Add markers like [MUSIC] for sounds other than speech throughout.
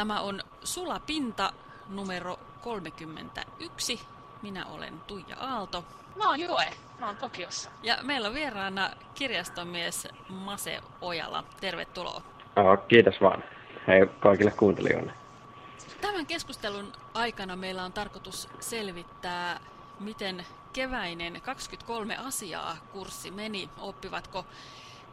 Tämä on Sulapinta numero 31. Minä olen Tuija Aalto. Mä oon Joe. Mä oon Tokiossa. Ja meillä on vieraana kirjastomies Mase Ojala. Tervetuloa. Oh, kiitos vaan. Hei kaikille kuuntelijoille. Tämän keskustelun aikana meillä on tarkoitus selvittää, miten keväinen 23 asiaa kurssi meni. Oppivatko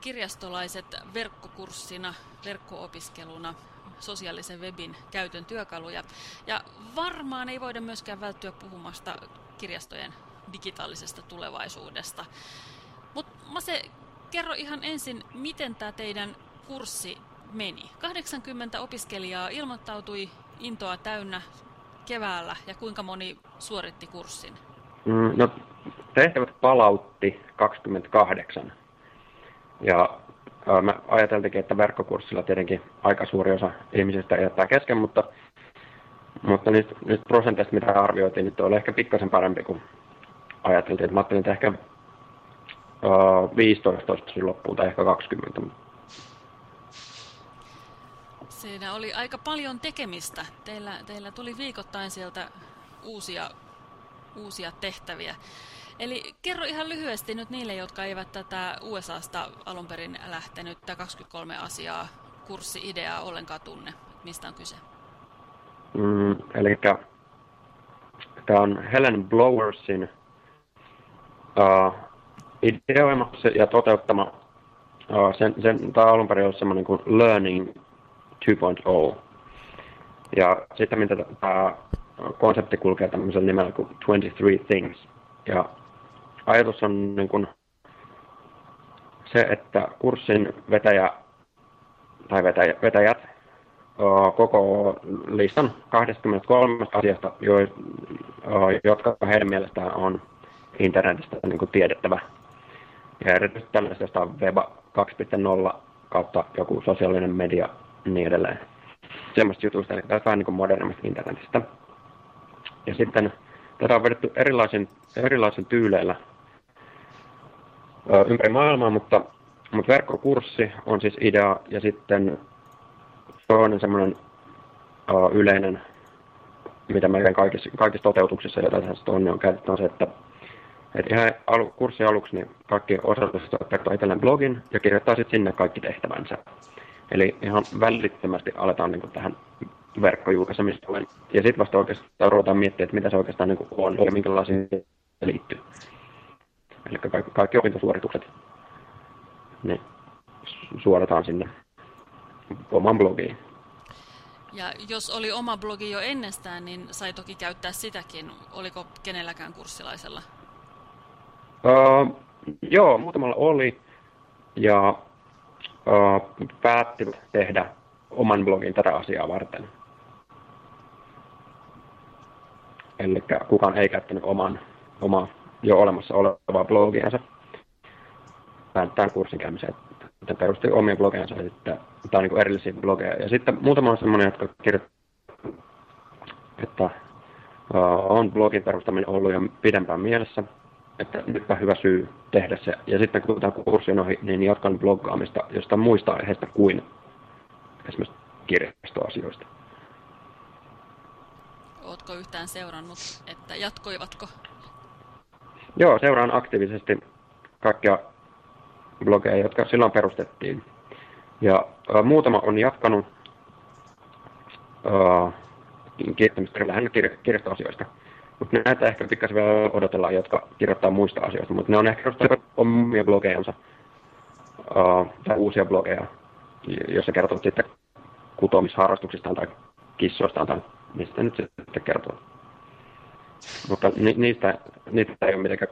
kirjastolaiset verkkokurssina, verkkoopiskeluna sosiaalisen webin käytön työkaluja. Ja varmaan ei voida myöskään välttyä puhumasta kirjastojen digitaalisesta tulevaisuudesta. Mutta Mase, kerro ihan ensin, miten tämä teidän kurssi meni. 80 opiskelijaa ilmoittautui intoa täynnä keväällä ja kuinka moni suoritti kurssin? Mm, no, tehtävät palautti 28. Ja ää, mä ajateltikin, että verkkokurssilla tietenkin aika suuri osa ihmisistä jättää kesken, mutta, mutta niistä, niistä prosenteista, mitä arvioitiin, nyt oli ehkä pikkasen parempi kuin ajateltiin. Mä ajattelin, että ehkä ää, 15 olisi loppuun tai ehkä 20. Siinä oli aika paljon tekemistä. Teillä, teillä tuli viikoittain sieltä uusia, uusia tehtäviä. Eli kerro ihan lyhyesti nyt niille, jotka eivät tätä USAsta alun perin lähtenyt 23 asiaa kurssi-ideaa ollenkaan tunne. Mistä on kyse? Mm, eli tämä on Helen Blowersin uh, ideoima ja toteuttama. Uh, sen, sen, tämä alun perin ollut semmoinen kuin Learning 2.0. Ja sitten mitä tämä konsepti kulkee tämmöisellä nimellä kuin 23 Things. Ja ajatus on niin kuin se, että kurssin vetäjä tai vetäjä, vetäjät koko listan 23 asiasta, jo, jotka heidän mielestään on internetistä niin kuin tiedettävä. Ja erityisesti tällaisesta Web 2.0 kautta joku sosiaalinen media niin edelleen. Semmoista jutuista, eli tästä vähän niin kuin modernimmasta internetistä. Ja sitten tätä on vedetty erilaisin, erilaisin tyyleillä ympäri maailmaa, mutta, mutta verkkokurssi on siis idea, ja sitten toinen semmoinen yleinen, mitä meidän kaikissa, kaikissa toteutuksissa, joita tässä on, niin on käytetty, on se, että et ihan alu, kurssin aluksi niin kaikki osallistujat perustaa itselleen blogin ja kirjoittaa sitten sinne kaikki tehtävänsä. Eli ihan välittömästi aletaan niin tähän verkkojulkaisemistoon. Ja sitten vasta oikeastaan ruvetaan miettimään, että mitä se oikeastaan niin on ja minkälaisiin se liittyy. Eli kaikki, kaikki opintosuoritukset ne suorataan sinne oman blogiin. Ja jos oli oma blogi jo ennestään, niin sai toki käyttää sitäkin. Oliko kenelläkään kurssilaisella? Uh, joo, muutamalla oli. Ja uh, päätti tehdä oman blogin tätä asiaa varten. Eli kukaan ei käyttänyt oman, omaa jo olemassa olevaa blogiansa tämän kurssin käymiseen. Että perusti omia blogejansa ja sitten, tai niin erillisiä blogeja. Ja sitten muutama on sellainen, jotka kirjoittaa, että on blogin perustaminen ollut jo pidempään mielessä, että nytpä hyvä syy tehdä se. Ja sitten kun tämä kurssi on ohi, niin jatkan bloggaamista jostain muista aiheista kuin esimerkiksi kirjastoasioista. Oletko yhtään seurannut, että jatkoivatko? Joo, seuraan aktiivisesti kaikkia blogeja, jotka silloin perustettiin. Ja ä, muutama on jatkanut ä, kirjoittamista lähinnä kir- kirjastoasioista. Mutta näitä ehkä pikkasen vielä odotellaan, jotka kirjoittaa muista asioista, mutta ne on ehkä omia blogejansa uh, tai uusia blogeja, joissa kertovat sitten kutomisharrastuksistaan tai kissoistaan tai mistä nyt sitten kertoo. Mutta ni, niistä, niitä ei ole mitenkään,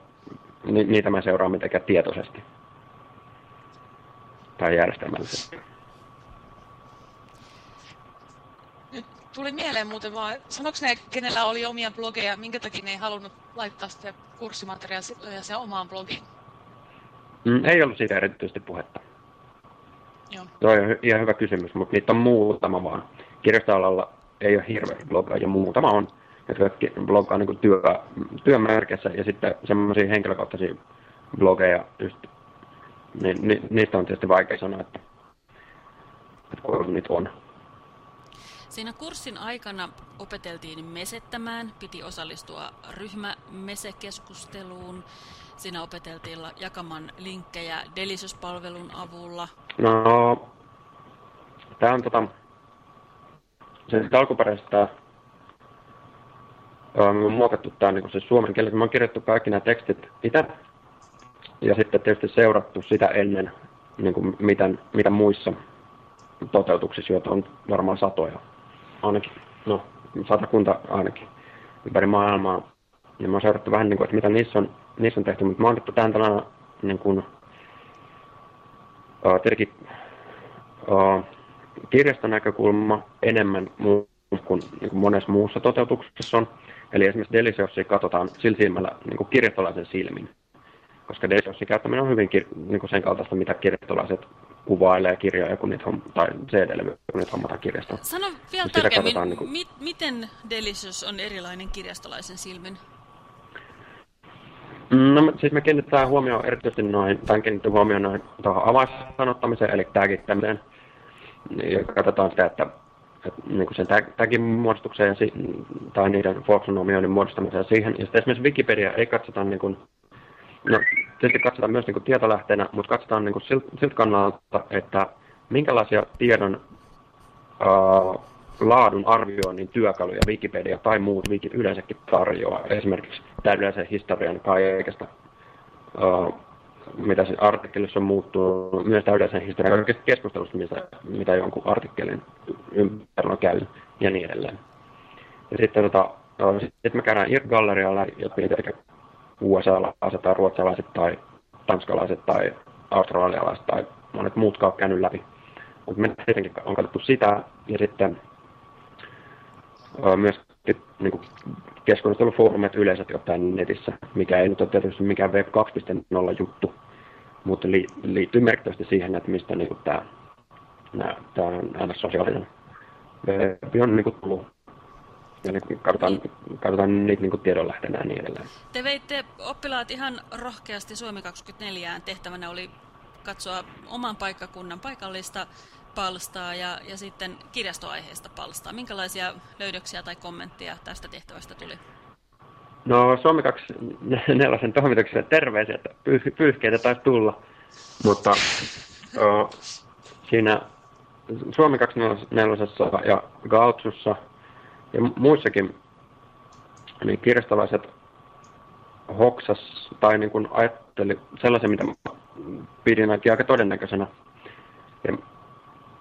ni, niitä mä seuraan mitenkään tietoisesti tai järjestelmällisesti. Tuli mieleen muuten vaan, sanoiko ne, kenellä oli omia blogeja, minkä takia ne ei halunnut laittaa sitä kurssimateriaalia sen omaan blogiin? Mm, ei ollut siitä erityisesti puhetta. Joo. Tuo on ihan hyvä kysymys, mutta niitä on muutama vaan. Kirjastoalalla ei ole hirveästi blogaa ja muutama on, jotka blogaa niin työ, työmärkessä ja sitten semmoisia henkilökohtaisia blogeja, just, niin, ni, niistä on tietysti vaikea sanoa, että, että kuinka niitä on. Siinä kurssin aikana opeteltiin mesettämään, piti osallistua ryhmämesekeskusteluun. Siinä opeteltiin jakamaan linkkejä Delicious-palvelun avulla. No, tämä on tota, se alkuperäistä on muokattu tämä niin se suomen kieli. Me on kirjoittu kaikki nämä tekstit itse ja sitten tietysti seurattu sitä ennen, niin kuin miten, mitä muissa toteutuksissa, joita on varmaan satoja, ainakin, no satakunta ainakin ympäri maailmaa. Ja mä oon seurattu vähän, niin kuin, että mitä niissä on, niissä on tehty, mutta mä oon otettu tähän tällainen niin kuin, uh, tietenkin uh, kirjaston näkökulma enemmän muu kuin, niin kuin monessa muussa toteutuksessa on. Eli esimerkiksi Deliciosia katsotaan sillä silmällä niin kuin kirjastolaisen silmin. Koska Deliciosin käyttäminen on hyvin niin kuin sen kaltaista, mitä kirjastolaiset kuvailee kirjoja kun niitä homm- tai CD-levyjä, kun niitä hommataan kirjasta. Sano vielä tarkemmin, niin kuin... mi- miten Delicious on erilainen kirjastolaisen silmin? No siis me kiinnitetään huomioon erityisesti noin, tai kiinnitetään huomioon noin tuohon avaissanottamiseen, eli tagittämiseen. Ja katsotaan sitä, että niin kuin sen tagin muodostukseen tai niiden folksonomioiden muodostamiseen siihen. Ja sitten esimerkiksi Wikipedia ei katsota, niin kuin, no tietysti katsotaan myös niin kuin tietolähteenä, mutta katsotaan niin siltä silt kannalta, että minkälaisia tiedon ää, laadun arvioinnin työkaluja Wikipedia tai muut wiki yleensäkin tarjoaa. Esimerkiksi täydellisen historian kaikesta mitä se artikkelissa on muuttunut, myös täydellisen historian keskustelusta, mitä, mitä jonkun artikkelin ympärillä on käynyt ja niin edelleen. Ja sitten tota, sit me käydään IRC-gallerialla läpi, eli USA-laiset tai ruotsalaiset tai tanskalaiset tai australialaiset tai monet muut on käynyt läpi. Mutta me tietenkin on katsottu sitä ja sitten myös niin kuin keskustelufoorumit yleensä ottaen netissä, mikä ei nyt ole tietysti mikään Web 2.0 juttu, mutta li, liittyy merkittävästi siihen, että mistä niin kuin tämä, nämä, tämä sosiaalinen web on niin kuin tullut. Ja niin katsotaan, katsotaan niitä niin tiedonlähteenä ja niin edelleen. Te veitte oppilaat ihan rohkeasti Suomi 24 tehtävänä oli katsoa oman paikkakunnan paikallista palstaa ja, ja sitten kirjastoaiheesta palstaa. Minkälaisia löydöksiä tai kommentteja tästä tehtävästä tuli? No Suomi 24 toimitukselle terveisiä, että pyy- pyyhkeitä taisi tulla, mutta o, siinä Suomi 24 ja Gautsussa ja muissakin niin kirjastolaiset hoksas tai niin kuin ajatteli sellaisen, mitä pidin aika todennäköisenä. Ja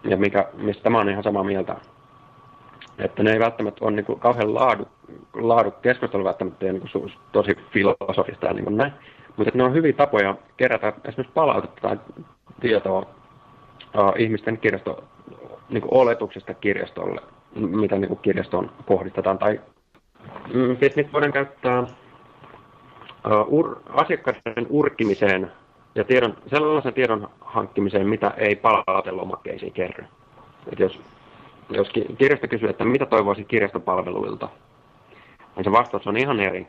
ja mikä, mistä mä oon ihan samaa mieltä. Että ne ei välttämättä ole niin kuin kauhean laadu, laadu keskustelu välttämättä niin kuin tosi filosofista ja niin kuin näin. Mutta ne on hyviä tapoja kerätä esimerkiksi palautetta tai tietoa uh, ihmisten kirjasto, niin kuin oletuksesta kirjastolle, mitä niin kuin kirjastoon kohdistetaan. Tai mm, siis niitä voidaan käyttää uh, ur, asiakkaiden urkkimiseen ja tiedon, sellaisen tiedon hankkimiseen, mitä ei palautelomakkeisiin kerry. Et jos, jos kirjasto kysyy, että mitä toivoisit kirjastopalveluilta, niin se vastaus on ihan eri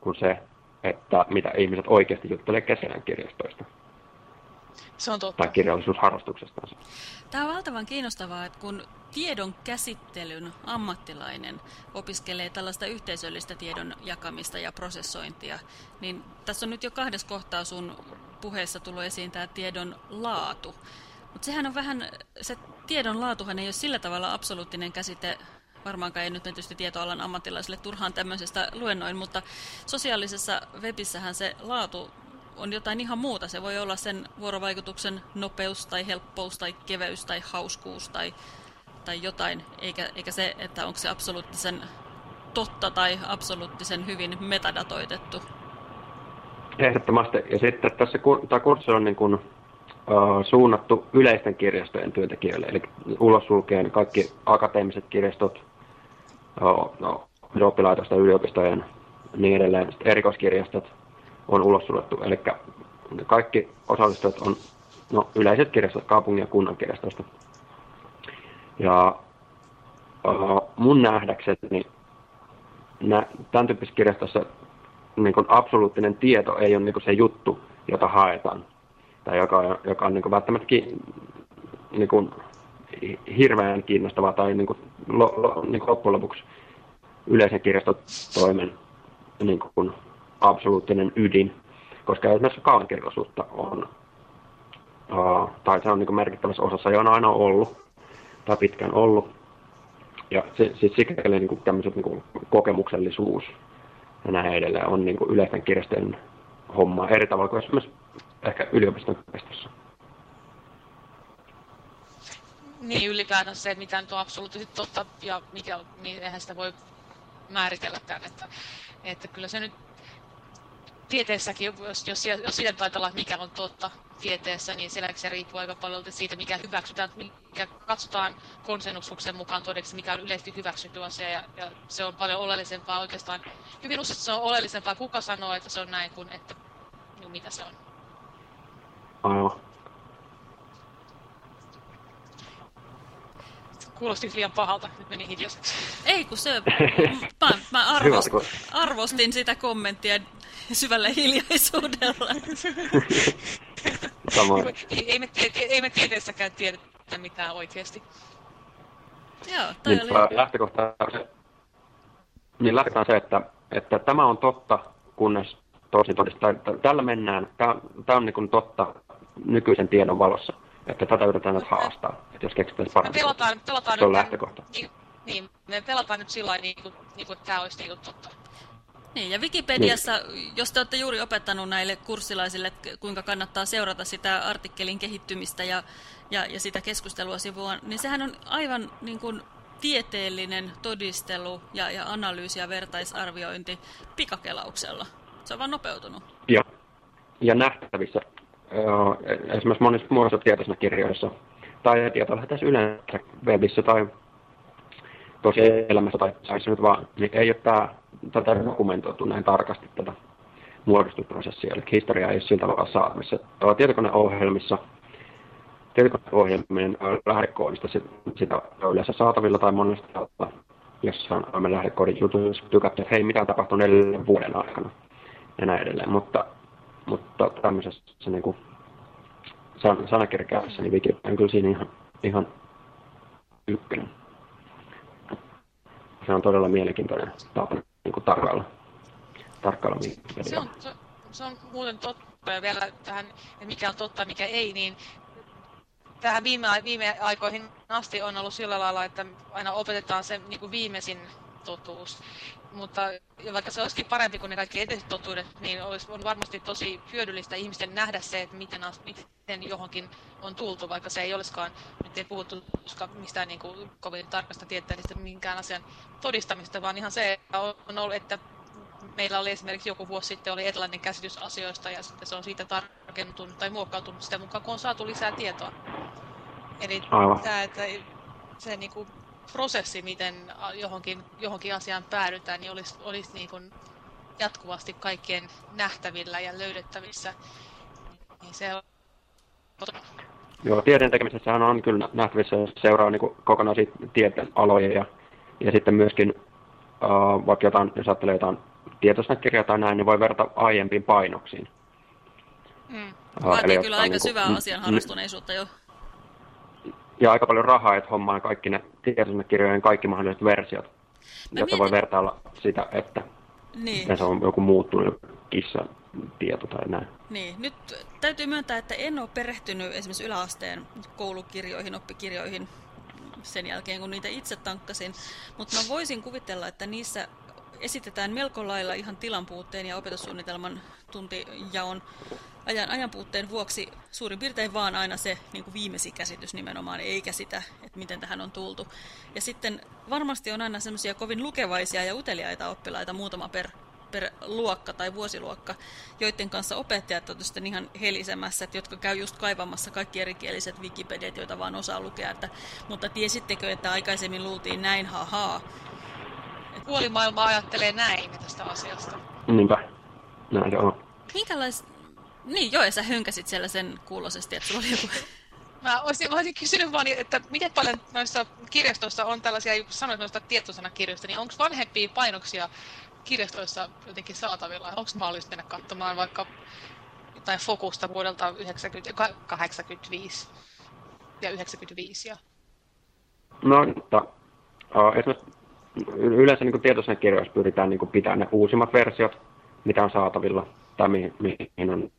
kuin se, että mitä ihmiset oikeasti juttelee keskenään kirjastoista. Se on totta. Tai kirjallisuusharrastuksestaan. Tämä on valtavan kiinnostavaa, että kun tiedon käsittelyn ammattilainen opiskelee tällaista yhteisöllistä tiedon jakamista ja prosessointia, niin tässä on nyt jo kahdessa kohtaa sun puheessa tullut esiin tämä tiedon laatu. Mutta sehän on vähän, se tiedon laatuhan ei ole sillä tavalla absoluuttinen käsite, varmaankaan ei nyt tietysti tietoalan ammattilaisille turhaan tämmöisestä luennoin, mutta sosiaalisessa webissähän se laatu on jotain ihan muuta. Se voi olla sen vuorovaikutuksen nopeus tai helppous tai keveys tai hauskuus tai, tai jotain, eikä, eikä se, että onko se absoluuttisen totta tai absoluuttisen hyvin metadatoitettu. Ehdottomasti. Ja sitten tässä tämä kurssi on niin kuin, uh, suunnattu yleisten kirjastojen työntekijöille, eli ulos sulkeen kaikki akateemiset kirjastot, uh, no, oppilaitosta, yliopistojen niin edelleen, erikoiskirjastot, on ulos suljettu. Eli kaikki osallistujat on no, yleiset kirjastot kaupungin ja kunnan kirjastosta. Ja uh, mun nähdäkseni nä, tämän tyyppisessä kirjastossa niin kuin absoluuttinen tieto ei ole niin kuin se juttu, jota haetaan. Tai joka, joka on niin kuin välttämättä niin kuin hirveän kiinnostavaa tai niin kuin, lo, lo, niin kuin loppujen lopuksi yleisen kirjastotoimen niin kuin absoluuttinen ydin, koska esimerkiksi kaankirjallisuutta on, uh, tai se on niin kuin merkittävässä osassa ja on aina ollut, tai pitkään ollut, ja se, siis sikäli niin kuin tämmöiset niin kuin kokemuksellisuus ja näin edelleen on niin kuin yleisten kirjastojen homma eri tavalla kuin esimerkiksi ehkä yliopiston kirjastossa. Niin ylipäätään se, että mitä nyt on absoluuttisesti totta ja mikä, niin eihän sitä voi määritelläkään. Että, että kyllä se nyt tieteessäkin, jos, jos, jos siitä ajatellaan, mikä on totta tieteessä, niin siellä se riippuu aika paljon siitä, mikä hyväksytään, mikä katsotaan konsensuksen mukaan todeksi, mikä on yleisesti hyväksytty asia, ja, ja se on paljon oleellisempaa oikeastaan. Hyvin usein se on oleellisempaa, kuka sanoo, että se on näin, kuin että niin mitä se on. Aivan. Kuulosti liian pahalta, nyt meni hiljaiseksi. Ei, kun se... Mä, mä [LAUGHS] arvost, arvostin sitä kommenttia syvällä hiljaisuudella. Samoin. Ei, ei, me, ei me tieteessäkään tiedetä mitään oikeasti. Joo, toi niin, oli... lähtökohta on se, niin lähtökohta on se, että, että tämä on totta, kunnes toisin todistaa. Tällä mennään. Tämä, tämä on niin totta nykyisen tiedon valossa. Että tätä yritetään nyt haastaa, että jos keksitään paremmin. Me pelataan, pelataan se on nyt, lähtökohta. Niin, niin, me pelataan nyt sillä lailla, niin kuin, niin kuin, että tämä olisi niin kuin totta. Niin, ja Wikipediassa, niin. jos te olette juuri opettanut näille kurssilaisille, kuinka kannattaa seurata sitä artikkelin kehittymistä ja, ja, ja sitä keskustelua sivua, niin sehän on aivan niin kuin tieteellinen todistelu ja, ja analyysi ja vertaisarviointi pikakelauksella. Se on vaan nopeutunut. Joo. Ja nähtävissä esimerkiksi monissa muissa tietoisissa kirjoissa tai tietolähteessä yleensä webissä tai tosi elämässä tai saisi nyt vaan, niin ei ole tämä, tätä dokumentoitu näin tarkasti tätä muodostusprosessia, eli historia ei ole siltä tavalla saatavissa. Tietokoneohjelmissa, tietokoneohjelmien lähdekoodista sitä on yleensä saatavilla tai monesta jossa on lähdekoodin jutuissa tykätty, että hei, mitä tapahtuu neljän vuoden aikana ja näin edelleen. Mutta mutta tämmöisessä niin kuin san, sanakirjakäytössä, niin Wikipedia on kyllä siinä ihan, ihan ykkönen. Se on todella mielenkiintoinen tapa niin kuin tarkkailla Wikipedia. Se on, se, se on muuten totta, ja vielä tähän, mikä on totta, mikä ei, niin tähän viime, viime aikoihin asti on ollut sillä lailla, että aina opetetaan se niin kuin viimeisin totuus mutta vaikka se olisikin parempi kuin ne kaikki eteiset totuudet, niin olisi, on varmasti tosi hyödyllistä ihmisten nähdä se, että miten, miten johonkin on tultu, vaikka se ei olisikaan, nyt ei puhuttu mistään niin kuin, kovin tarkasta tieteellistä minkään asian todistamista, vaan ihan se on ollut, että meillä oli esimerkiksi joku vuosi sitten oli erilainen käsitys asioista ja sitten se on siitä tarkentunut tai muokkautunut sitä mukaan, kun on saatu lisää tietoa. Eli Aivan. tämä, että se niin kuin, prosessi, miten johonkin, johonkin asiaan päädytään, niin olisi, olisi niin kuin jatkuvasti kaikkien nähtävillä ja löydettävissä. Niin se on... Joo, tieteen tekemisessähän on kyllä nähtävissä, jos seuraa niin kokonaisia tieteen aloja ja, ja sitten myöskin uh, vaikka jotain, jos ajattelee jotain tietoisnäkirjaa tai näin, niin voi verrata aiempiin painoksiin. Mm. Uh, Vaatii kyllä aika niin kuin, syvää asian harrastuneisuutta jo ja aika paljon rahaa, että hommaa kaikki ne tietoisnäkirjojen kaikki mahdolliset versiot, Mä jotta mietin... voi vertailla sitä, että niin. se on joku muuttunut kissa tieto tai näin. Niin, nyt täytyy myöntää, että en ole perehtynyt esimerkiksi yläasteen koulukirjoihin, oppikirjoihin sen jälkeen, kun niitä itse tankkasin, mutta mä voisin kuvitella, että niissä esitetään melko lailla ihan tilanpuutteen ja opetussuunnitelman tuntijaon ajan, ajan puutteen vuoksi suurin piirtein vaan aina se niin kuin viimeisin käsitys nimenomaan, eikä sitä, että miten tähän on tultu. Ja sitten varmasti on aina semmoisia kovin lukevaisia ja uteliaita oppilaita, muutama per, per luokka tai vuosiluokka, joiden kanssa opettajat on sitten ihan helisemässä, että jotka käy just kaivamassa kaikki erikieliset Wikipediat, joita vaan osaa lukea. Että, mutta tiesittekö, että aikaisemmin luultiin näin, hahaa. Puoli maailma ajattelee näin tästä asiasta. Niinpä. Näin on. Minkälais... Niin, joo, ja sä hönkäsit siellä sen kuulosesti, että sulla oli joku... [LAUGHS] Mä olisin, mä olisin kysynyt vaan, että miten paljon noissa kirjastoissa on tällaisia, kun sanoit noista tietosanakirjoista, niin onko vanhempia painoksia kirjastoissa jotenkin saatavilla? Onko mahdollista mennä katsomaan vaikka jotain Fokusta vuodelta 90, 85 ja 95 ja No, mutta uh, esimerkiksi yleensä niin tietoisen kirjoissa pyritään niin pitämään ne uusimmat versiot, mitä on saatavilla tai mihin, mihin on.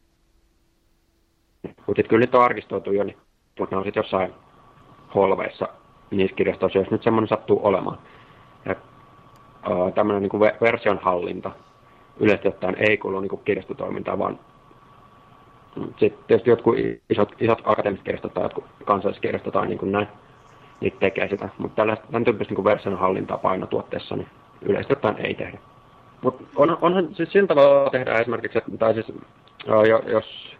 Mutta kyllä niitä on arkistoitu jo, niin, mutta ne on sitten jossain holveissa niissä kirjastoissa, jos nyt semmoinen sattuu olemaan. Ja, uh, tämmöinen niin version hallinta yleisesti ottaen ei kuulu niin kirjastotoimintaan, vaan sitten tietysti jotkut isot, isot akateemiset kirjastot tai jotkut kansalliskirjastot tai niin kuin näin, niitä tekee sitä. Mutta tämän tyyppistä niin version hallintaa painotuotteessa niin yleisesti ottaen ei tehdä. Mutta on, onhan siis sillä tavalla tehdä esimerkiksi, että, tai siis jos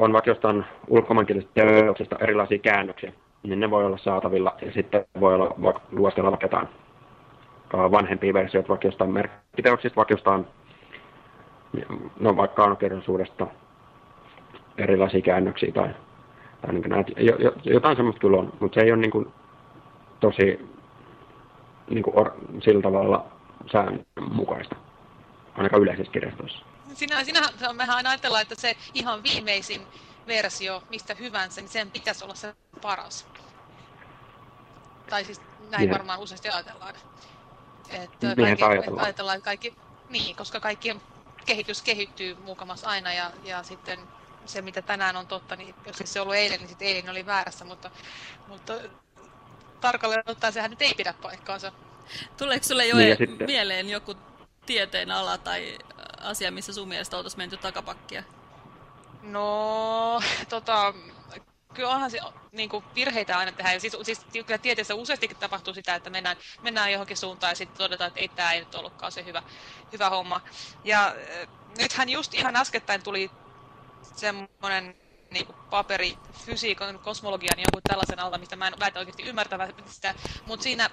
on vaikka jostain ulkomaankielisistä teoksista erilaisia käännöksiä, niin ne voi olla saatavilla ja sitten voi olla vaikka luostella vaikka jotain vanhempia versioita vaikka jostain merkkiteoksista, vaikka jostain no vaikka kaunokirjallisuudesta erilaisia käännöksiä tai, tai niin näitä, jotain semmoista kyllä on, mutta se ei ole niin kuin tosi niin kuin or, sillä tavalla säännönmukaista, ainakaan yleisessä kirjastossa. Sinä, sinä, mehän ajatellaan, että se ihan viimeisin versio mistä hyvänsä, niin sen pitäisi olla se paras. Tai siis näin yeah. varmaan useasti ajatellaan. Että kaikki, ajatellaan. ajatellaan, että kaikki, niin, koska kaikki kehitys kehittyy muukamassa aina ja, ja sitten se, mitä tänään on totta, niin jos se ollut eilen, niin sitten eilen oli väärässä, mutta, mutta tarkalleen ottaen sehän nyt ei pidä paikkaansa. Tuleeko sulle jo niin, sitten... mieleen joku tieteen ala tai asia, missä sun mielestä oltaisiin menty takapakkia? No, [LAUGHS] tota, kyllä onhan se niin kuin virheitä aina tehdä. Ja siis, siis kyllä tieteessä useasti tapahtuu sitä, että mennään, mennään johonkin suuntaan ja sitten todetaan, että ei tämä ei nyt ollutkaan se hyvä, hyvä homma. Ja äh, nythän just ihan äskettäin tuli semmoinen niin kuin paperi fysiikan, kosmologian jonkun tällaisen alta, mistä mä en väitä oikeasti ymmärtävä sitä, mutta siinä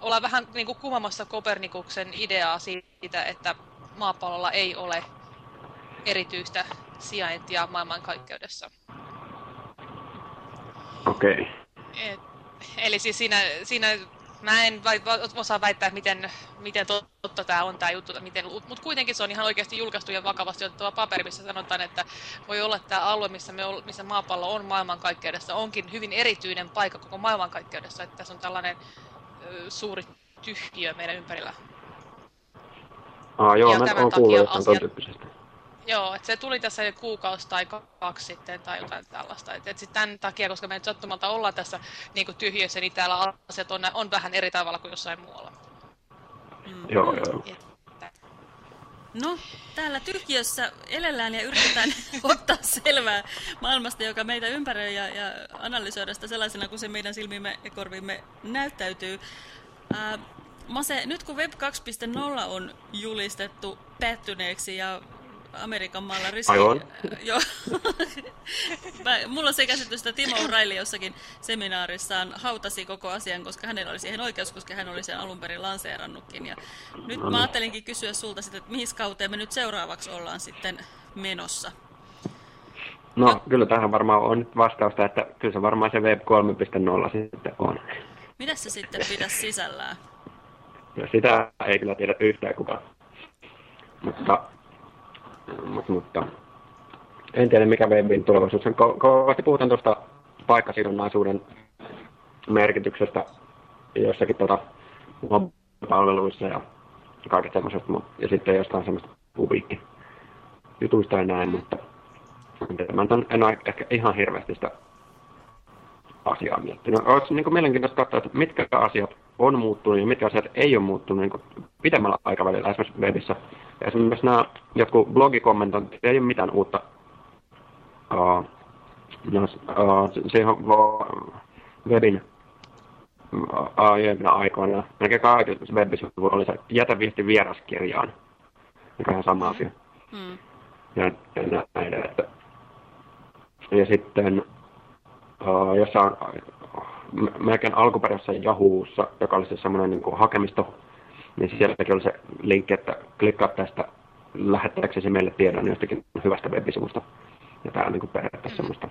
ollaan vähän niin kuin kuvamassa Kopernikuksen ideaa siitä, että maapallolla ei ole erityistä sijaintia maailmankaikkeudessa. Okei. Okay. eli siis siinä, siinä mä en osaa väittää, miten, miten totta tämä on tämä juttu, miten, mutta kuitenkin se on ihan oikeasti julkaistu ja vakavasti otettava paperi, missä sanotaan, että voi olla, että tämä alue, missä, me, missä maapallo on maailmankaikkeudessa, onkin hyvin erityinen paikka koko maailmankaikkeudessa, että tässä on tällainen ö, suuri tyhjiö meidän ympärillä. Ah, joo, ja mä oon kuullut jotain tyyppisestä. Joo, että se tuli tässä kuukausi tai kaksi sitten tai jotain tällaista. Et, et sit tämän takia, koska me nyt sattumalta ollaan tässä niin kuin tyhjössä, niin täällä asiat on, on vähän eri tavalla kuin jossain muualla. Mm. Joo, joo. No, täällä tyhjössä elellään ja yritetään [LAUGHS] ottaa selvää maailmasta, joka meitä ympäröi ja, ja analysoida sitä sellaisena kuin se meidän silmimme ja korvimme näyttäytyy. Ää, Mase, nyt kun Web 2.0 on julistettu päättyneeksi ja Amerikan maalla riski... Aivan. [LAUGHS] Joo. [LAUGHS] mulla on se käsitys, että Timo O'Reilly jossakin seminaarissaan hautasi koko asian, koska hänellä oli siihen oikeus, koska hän oli sen alun perin lanseerannutkin. Ja nyt no, mä ajattelinkin kysyä sulta sitten, että mihin kauteen me nyt seuraavaksi ollaan sitten menossa. No, no. kyllä tähän varmaan on nyt vastausta, että kyllä se varmaan se Web 3.0 sitten on. Mitä se sitten pitäisi sisällään? No, sitä ei kyllä tiedä yhtään kukaan. Mutta mutta, en tiedä mikä webin tulevaisuus on. Ko- kovasti puhutaan tuosta paikkasidonnaisuuden merkityksestä jossakin tota, palveluissa ja kaikesta semmoisesta, ja sitten jostain semmoista pubiikki jutuista ja näin, mutta mä en ole ehkä ihan hirveästi sitä asiaa miettinyt. Olisi niin kuin mielenkiintoista katsoa, että mitkä asiat on muuttunut ja mitkä asiat ei ole muuttunut niin kuin pidemmällä aikavälillä esimerkiksi webissä. Ja esimerkiksi nämä jotkut blogikommentointit ei ole mitään uutta. Uh, no, uh, siihen on webin aiempina aikoina, melkein kaikilla webisivuilla oli se jätä viesti vieraskirjaan, mikä on sama asia. Mm. Ja, ja näin, että, ja sitten uh, jossa on melkein alkuperäisessä Yahoossa, joka oli se semmoinen niin kuin hakemisto, niin sielläkin oli se linkki, että klikkaa tästä lähettääksesi meille tiedon jostakin hyvästä webisivusta. Ja tämä on niin kuin periaatteessa semmoista.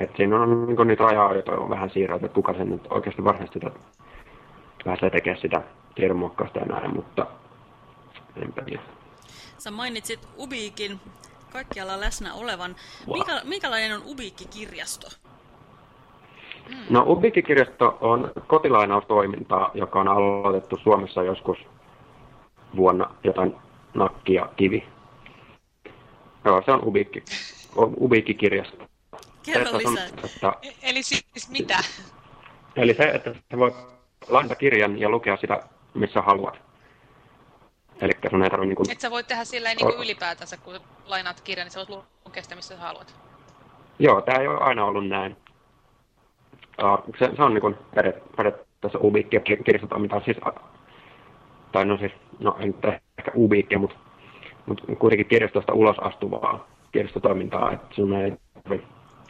Et siinä on niin kuin niitä rajaa, joita on vähän siirretty, että kuka sen nyt oikeasti varsinaisesti sitä pääsee tekemään sitä tiedonmuokkausta ja näin, mutta enpä tiedä. Sä mainitsit Ubiikin kaikkialla läsnä olevan. Mikä, minkälainen on Ubiikki-kirjasto? No Ubikki-kirjasto on kotilainaustoimintaa, joka on aloitettu Suomessa joskus vuonna jotain nakkia kivi. Joo, se on Ubikki. Ubikki-kirjasto. Kerro lisää. On, että, e- eli siis mitä? Eli se, että sä voit lainata kirjan ja lukea sitä, missä haluat. Eli sun ei tarvitse... Niin kuin... Et sä voit tehdä sillä niin kuin ylipäätänsä, kun lainaat kirjan, niin sä voit lukea sitä, missä sä haluat. Joo, tämä ei ole aina ollut näin. Uh, se, se on niin kuin periaatteessa Ubikki ja kirjastotoiminta siis, tai no siis, no en ehkä Ubikki, mutta, mutta kuitenkin kirjastosta ulos astuvaa kirjastotoimintaa, että sun ei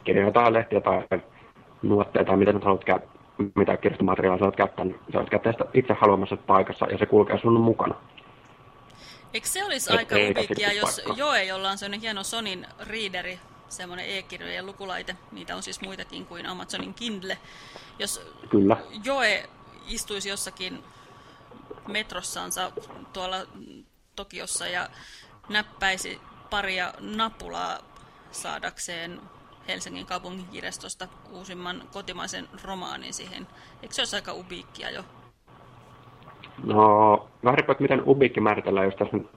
kirjoittaa lehtiä tai nuotteja tai mitä sä haluat käyttää, mitä kirjastomateriaalia sä haluat käyttää, niin sä voit käyttää sitä itse haluamassa paikassa ja se kulkee sun mukana. Eikö se olisi aika ubikia, jos Joe, jolla on sellainen hieno Sonin readeri, semmoinen e-kirjojen lukulaite, niitä on siis muitakin kuin Amazonin Kindle, jos Kyllä. Joe istuisi jossakin metrossansa tuolla Tokiossa ja näppäisi paria napulaa saadakseen Helsingin kaupunkikirjastosta uusimman kotimaisen romaanin siihen. Eikö se olisi aika ubiikkia jo? No, vähän riippuu, miten ubiikki määritellään, jos tässä nyt...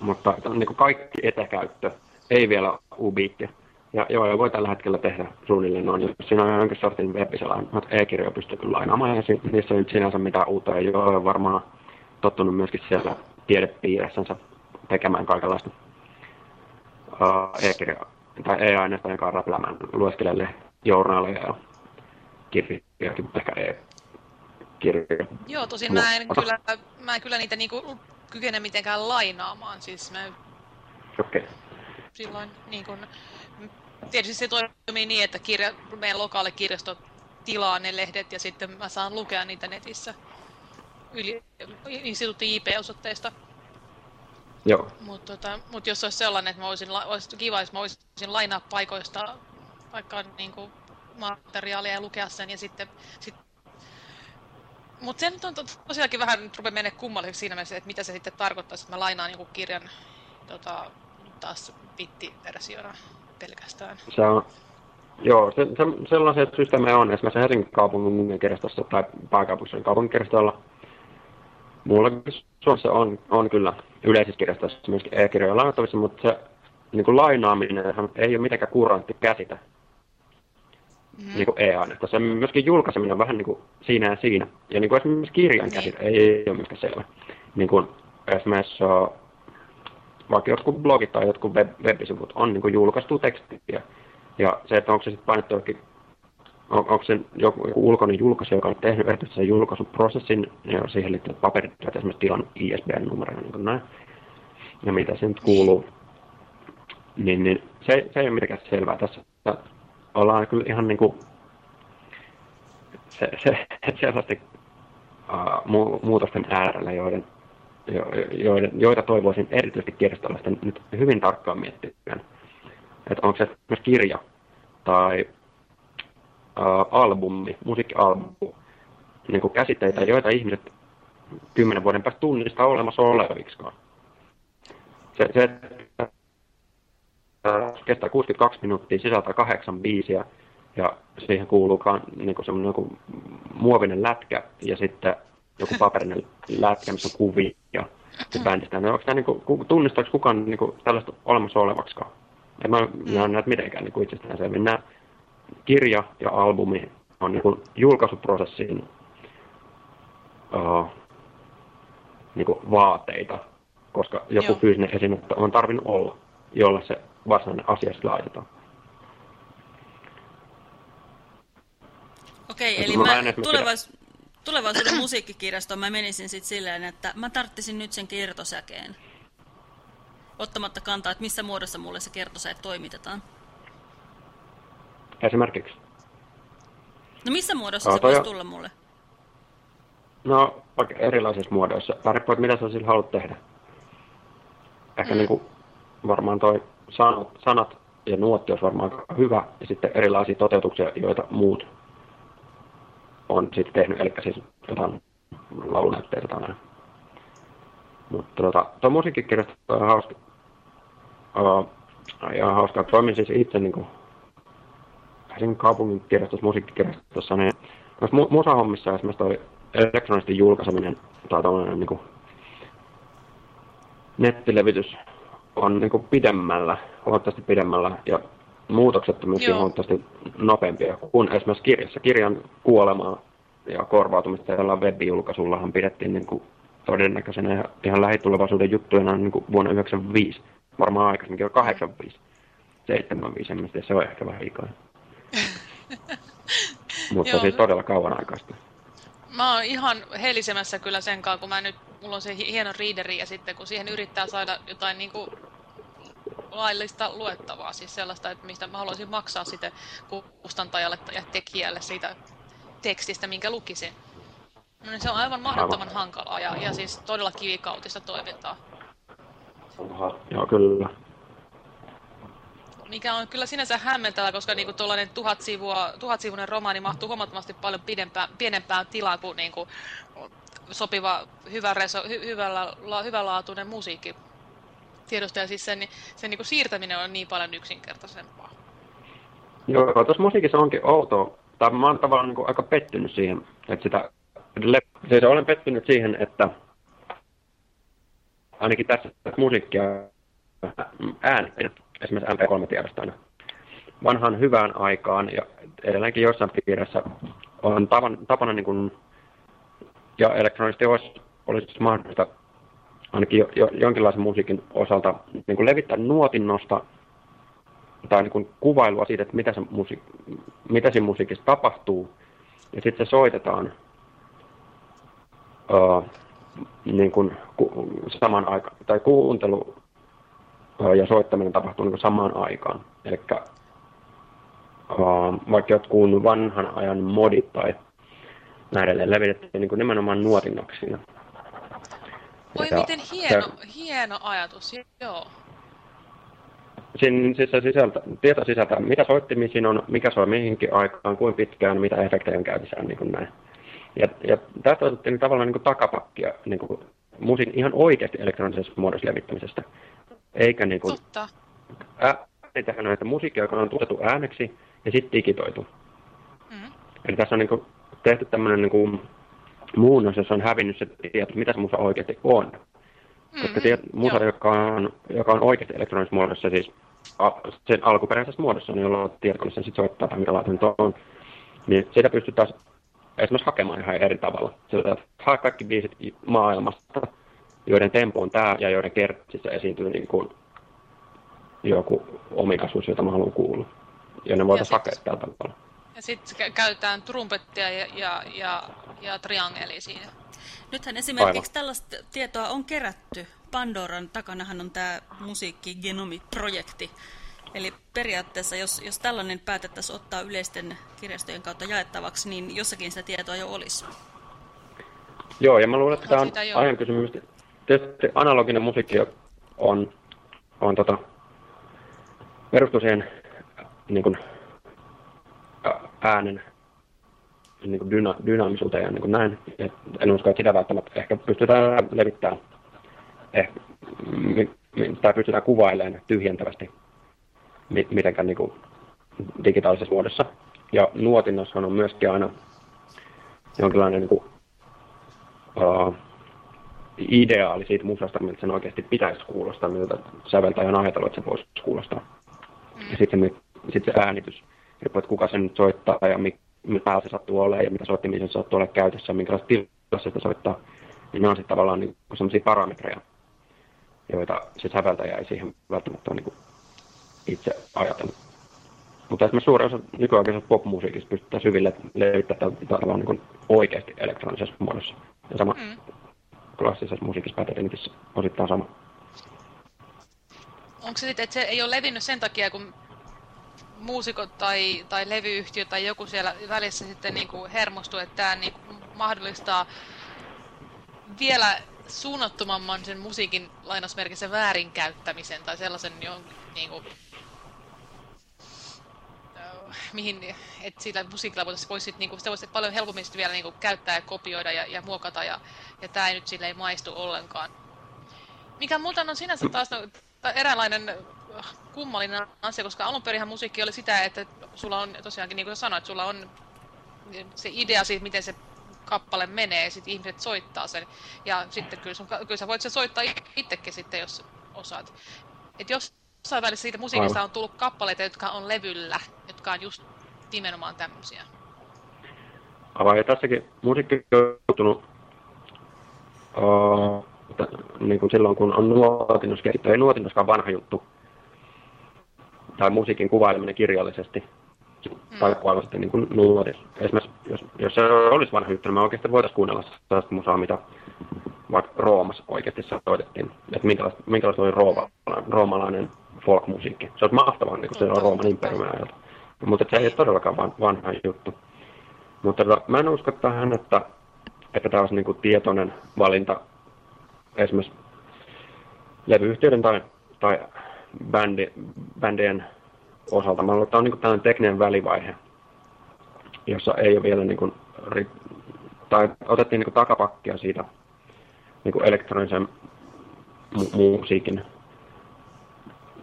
Mutta niin kuin kaikki etäkäyttö ei vielä ubiikki. Ja joo, voi tällä hetkellä tehdä suunnilleen noin. Siinä on jonkin sortin web mutta e-kirjoja pystyy kyllä lainaamaan, ja niissä ei nyt sinänsä mitään uutta. Ei ole varmaan tottunut myöskin siellä tiedepiirissänsä tekemään kaikenlaista uh, e-kirjaa tai ei ainoastaan räpläämään, lueskelelle journaaleja ja kirjojakin, ehkä e-kirjoja. Joo, tosin mä en, kyllä, mä en kyllä niitä niinku kykene mitenkään lainaamaan, siis mä... Okei. Okay. Silloin niin kun, tietysti se toimii niin, että kirja, meidän lokaali kirjasto tilaa ne lehdet ja sitten mä saan lukea niitä netissä yli, niin IP-osoitteista. Joo. Mutta tota, mut jos olisi sellainen, että mä voisin, olisi kiva, jos mä voisin lainaa paikoista vaikka niin kuin materiaalia ja lukea sen ja sitten... Sit... Mutta se nyt on tosiaankin vähän rupeaa mennä kummalliseksi siinä mielessä, että mitä se sitten tarkoittaa, että mä lainaan jonkun kirjan tota, taas bittiversiona pelkästään. Se on, joo, se, se, sellaisia systeemejä on esimerkiksi Helsingin kaupungin kirjastossa tai pääkaupunkin kaupunkikirjastolla muullakin Suomessa on, on kyllä yleisissä kirjastoissa myöskin e-kirjoja lainattavissa, mutta se niin kuin lainaaminen ei ole mitenkään kurantti käsitä mm. niin kuin e-ainetta. Se myöskin julkaiseminen on vähän niin kuin siinä ja siinä. Ja niin kuin esimerkiksi kirjan niin. käsite ei, ei ole myöskään selvä. Niin kuin esimerkiksi vaikka jotkut blogit tai jotkut web, web-sivut on niin julkaistu tekstiä. Ja se, että onko se sitten painettu jokin on, onko se joku, joku ulkoinen julkaisu, joka on tehnyt erityisesti sen julkaisuprosessin ja siihen liittyvät paperit, joita esimerkiksi tilannut ISBN-numeroja, niin näin, ja mitä se nyt kuuluu, niin, niin se, se ei ole mitenkään selvää tässä. Ollaan kyllä ihan niin kuin se, se, [LAUGHS] sellaisten uh, mu, muutosten äärellä, joiden, jo, joiden, joita toivoisin erityisesti kirjastolaisten nyt hyvin tarkkaan miettimään. Että onko se myös kirja tai äh, albumi, musiikkialbumi, niin kuin käsitteitä, joita ihmiset kymmenen vuoden päästä tunnistaa olemassa oleviksikaan. Se, se kestää 62 minuuttia, sisältää kahdeksan biisiä ja siihen kuuluu niin kuin semmoinen joku muovinen lätkä ja sitten joku paperinen lätkä, missä on kuvia ja bändistä. No, onko tämä, niin kuin, tunnistaako kukaan niin kuin, tällaista olemassa olevaksikaan? En mä, mä näe mitenkään niin itsestäänselvin. Nämä kirja ja albumi on niin kuin julkaisuprosessin uh, niin kuin vaateita, koska joku Joo. fyysinen esine on tarvinnut olla, jolla se varsinainen asia laitetaan. Okei, eli mä, mä tulevais, tulevaisuuden musiikkikirjastoon mä menisin sitten silleen, että mä tarttisin nyt sen kertosäkeen. Ottamatta kantaa, että missä muodossa mulle se kertosäe toimitetaan esimerkiksi. No missä muodossa no, se voisi tulla mulle? No, vaikka erilaisissa muodoissa. Tarkoittaa, mitä sä sillä haluat tehdä. Ehkä mm. niin kuin, varmaan toi sanat, sanat ja nuotti olisi varmaan hyvä, ja sitten erilaisia toteutuksia, joita muut on sitten tehnyt, eli siis jotain laulunäytteitä näin. Mutta tota, tuo musiikkikirjasto on hauska. Uh, ja hauska. Toimin siis itse niin kuin kaupungin kirjastossa, musiikkikirjastossa, niin mu- musahommissa esimerkiksi toi elektronisesti julkaiseminen tai tämmöinen niin nettilevitys on niin kuin pidemmällä, huomattavasti pidemmällä ja muutokset on myöskin huomattavasti nopeampia kuin esimerkiksi kirjassa. Kirjan kuolemaa ja korvautumista tällä web-julkaisullahan pidettiin niin kuin todennäköisenä ja ihan lähitulevaisuuden juttuina niin kuin vuonna 1995. Varmaan aikaisemminkin jo 85. 75, en tiedä, se on ehkä vähän liikaa. [LAUGHS] Mutta siis todella kauan aikaista. Mä oon ihan helisemässä kyllä sen kun mä nyt, mulla on se hieno readeri ja sitten kun siihen yrittää saada jotain niinku laillista luettavaa, siis sellaista, että mistä mä haluaisin maksaa sitten kustantajalle ja tekijälle siitä tekstistä, minkä lukisin. No niin se on aivan mahdottoman aivan. hankalaa ja, ja siis todella kivikautista toimintaa. Oha, joo kyllä. Mikä on kyllä sinänsä hämmentävä, koska niinku tuollainen tuhat sivua, tuhatsivuinen romaani mahtuu huomattavasti paljon pidempään, pienempään tilaan kuin niinku sopiva, hyvä reso, hy, hyvällä, la, hyvälaatuinen musiikki. Tiedostaja siis sen, sen niinku siirtäminen on niin paljon yksinkertaisempaa. Joo, tuossa musiikissa onkin outoa. Tai mä oon tavallaan niin aika pettynyt siihen, että sitä... Siis olen pettynyt siihen, että ainakin tässä musiikkia ääni esimerkiksi MP3-tiedostoina vanhaan hyvään aikaan ja edelleenkin jossain piirissä on tavan, tapana niin kuin, ja elektronisesti olisi, olisi mahdollista ainakin jo, jo, jonkinlaisen musiikin osalta niin kuin levittää nuotinnosta tai niin kuin kuvailua siitä, että mitä, se musiik, mitä siinä musiikissa tapahtuu, ja sitten se soitetaan uh, niin kuin, ku, saman aikaan, tai kuuntelu ja soittaminen tapahtuu niin samaan aikaan. Eli vaikka jotkut vanhan ajan modit tai näin edelleen levitettiin niin nimenomaan nuotinnoksi siinä. Oi ja miten hieno, se, hieno ajatus, joo. Siinä siis se sisältä, tieto sisältää, mitä soittimia siinä on, mikä soi mihinkin aikaan, kuinka pitkään, mitä efektejä on käynnissä, niin kuin näin. Ja, ja tästä otettiin tavallaan niin kuin takapakkia niin kuin musiikin ihan oikeasti elektronisessa muodossa levittämisestä eikä niin kuin, Totta. Äänitähän että musiikkia, joka on tuotettu ääneksi ja sitten digitoitu. Mm. Eli tässä on niin kuin, tehty tämmöinen niin kuin, muunnos, jossa on hävinnyt se tieto, mitä se musa oikeasti on. Mm-hmm. Koska tiet, musa, joka on, joka on oikeasti elektronisessa muodossa, siis sen alkuperäisessä muodossa, niin jolla tietokoneessa sitten soittaa tai minkälainen on, niin sitä pystytään esimerkiksi hakemaan ihan eri tavalla. Sillä hae kaikki biisit maailmasta, joiden tempo on tämä ja joiden kertsissä esiintyy niin kuin joku ominaisuus, jota mä haluan kuulla. Ja ne voidaan hakea tällä tavalla. Ja sitten käytetään trumpettia ja, ja, ja, ja triangeli siinä. Nythän esimerkiksi Aivan. tällaista tietoa on kerätty. Pandoran takanahan on tämä musiikkigenomi-projekti. Eli periaatteessa, jos, jos tällainen päätettäisiin ottaa yleisten kirjastojen kautta jaettavaksi, niin jossakin sitä tietoa jo olisi. Joo, ja mä luulen, että tämä on ajan kysymys tietysti analoginen musiikki on, on tota, perustuu siihen niin kuin, äänen niin kuin dyna, dynaamisuuteen ja niin kuin näin. Et en usko, että sitä välttämättä ehkä pystytään levittämään ehkä, tai pystytään kuvailemaan tyhjentävästi mitenkään niin kuin digitaalisessa muodossa. Ja nuotinnossa on myöskin aina jonkinlainen niin kuin, uh, ideaali siitä musasta, miltä sen oikeasti pitäisi kuulostaa, miltä säveltäjä on ajatellut, että se voisi kuulostaa. Mm. Ja sitten se, sit se äänitys, riippuu, että kuka sen nyt soittaa ja mi, mitä se sattuu olemaan ja mitä soittimia se sattuu olemaan käytössä ja minkälaista tilassa sitä soittaa. Niin ne on sitten tavallaan niin sellaisia parametreja, joita se säveltäjä ei siihen välttämättä ole niin itse ajatellut. Mutta esimerkiksi suurin osa nykyaikaisesta popmusiikista pystytään syville levittämään tavallaan niin oikeasti elektronisessa muodossa. Ja sama mm klassisessa musiikissa Paterinitissä osittain sama. Onko se sitten, että se ei ole levinnyt sen takia, kun muusikot tai, tai levyyhtiö tai joku siellä välissä sitten niin kuin hermostuu, että tämä niin kuin mahdollistaa vielä suunnattomamman sen musiikin lainausmerkissä väärinkäyttämisen tai sellaisen niin kuin, mihin, että sillä musiikilla voisi, voisi, niin kuin, sitä voisi paljon helpommin vielä niin kuin, käyttää ja kopioida ja, ja muokata, ja, ja tämä ei nyt sille ei maistu ollenkaan. Mikä muuten on sinänsä taas no, eräänlainen kummallinen asia, koska alun perinhän musiikki oli sitä, että sulla on tosiaankin, niin kuin sanoit, sulla on se idea siitä, miten se kappale menee, ja sitten ihmiset soittaa sen. Ja sitten kyllä, sun, kyllä sä voit se soittaa itsekin sitten, jos osaat. Et jossain välissä siitä musiikista on tullut kappaleita, jotka on levyllä, jotka on just nimenomaan tämmöisiä. Aivan, ja tässäkin musiikki on joutunut uh, niin kuin silloin, kun on nuotinnos kehitty, ei nuotinnoskaan vanha juttu, tai musiikin kuvaileminen kirjallisesti, mm. tai kuvailmasti niin kuin. Esimerkiksi, jos, jos se olisi vanha juttu, niin me oikeasti voitaisiin kuunnella sellaista musaa, mitä vaikka Roomassa oikeasti soitettiin, että minkälaista, minkälaista oli roomalainen, roomalainen folk-musiikki. Se olisi mahtavaa, niin kuin se on Rooman imperiumin ajalta. Mutta se ei ole todellakaan vanha juttu. Mutta tota, mä en usko tähän, että, että tämä olisi niin kuin tietoinen valinta esimerkiksi levyyhtiöiden tai, tai bändi, bändien osalta. Mä luulen, että tämä on niin tällainen tekninen välivaihe, jossa ei ole vielä niin kuin, tai otettiin niin kuin takapakkia siitä niin kuin elektronisen mu- musiikin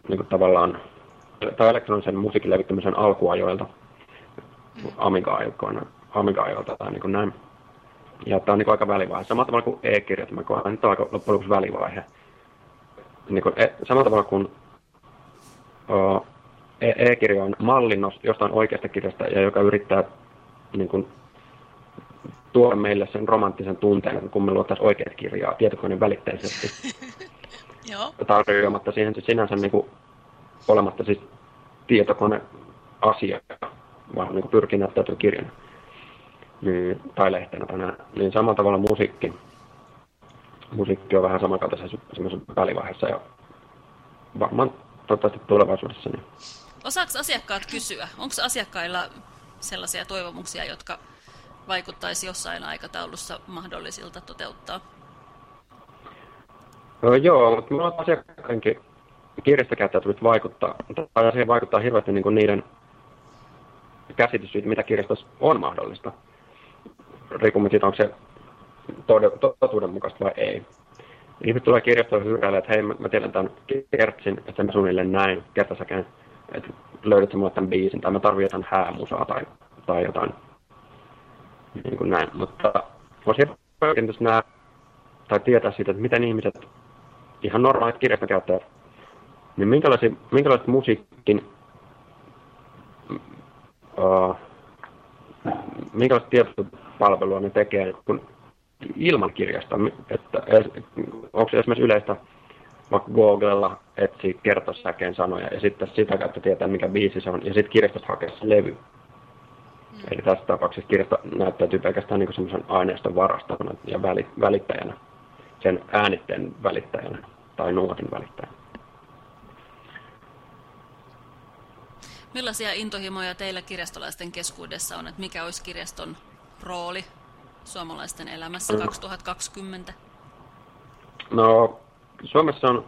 niin kuin tavallaan, tai elektronisen musiikin levittämisen alkuajoilta, Amiga-aikoina, Amiga-ajoilta tai niin kuin näin. Ja tämä on niin aika välivaihe. Samalla tavalla kuin e-kirjat, mä koen, tämä on aika loppujen lopuksi välivaihe. Niin kuin, e, samalla tavalla kuin E- e-kirja on mallinnos jostain oikeasta kirjasta ja joka yrittää niin kuin, tuoda meille sen romanttisen tunteen, kun me luottaisiin oikeat kirjaa tietokoneen välitteisesti. [LAUGHS] Tarjoamatta siihen siis sinänsä niin kuin, olematta siis tietokone asia, vaan niin kuin pyrkii näyttäytyä kirjan niin, tai lehtenä tai näin. Niin samalla tavalla musiikki, musiikki on vähän samankaltaisessa välivaiheessa ja varmaan toivottavasti tulevaisuudessa. Niin. Osaako asiakkaat kysyä? Onko asiakkailla sellaisia toivomuksia, jotka vaikuttaisi jossain aikataulussa mahdollisilta toteuttaa? No, joo, mutta minulla asiakkaankin kirjastokäyttäytymistä vaikuttaa, tai siihen vaikuttaa hirveästi niin niiden käsitys siitä, mitä kirjastossa on mahdollista. Riippuen siitä, onko se totuudenmukaista vai ei. Ihmiset tulee kirjastoon hyrräille, että hei, mä, mä tiedän tämän kertsin, että mä suunnilleen näin kertasäkään, että löydät mulle tämän biisin, tai mä tarvitsen jotain häämusaa tai, tai jotain niin kuin näin. Mutta voisi kenties nähdä tai tietää siitä, että miten ihmiset, ihan normaalit kirjastokäyttäjät, niin minkälaisia, minkälaiset musiikin, uh, minkälaista tietopalvelua ne tekee, kun ilman kirjasta, että onko esimerkiksi yleistä vaikka Googlella etsiä kertosäkeen sanoja ja sitten sitä kautta tietää, mikä biisi se on, ja sitten kirjastosta hakea se levy. Mm. Eli tässä tapauksessa kirjasto näyttäytyy pelkästään niin semmoisen aineiston varastona ja välittäjänä, sen äänitteen välittäjänä tai nuotin välittäjänä. Millaisia intohimoja teillä kirjastolaisten keskuudessa on, että mikä olisi kirjaston rooli suomalaisten elämässä 2020? No, Suomessa on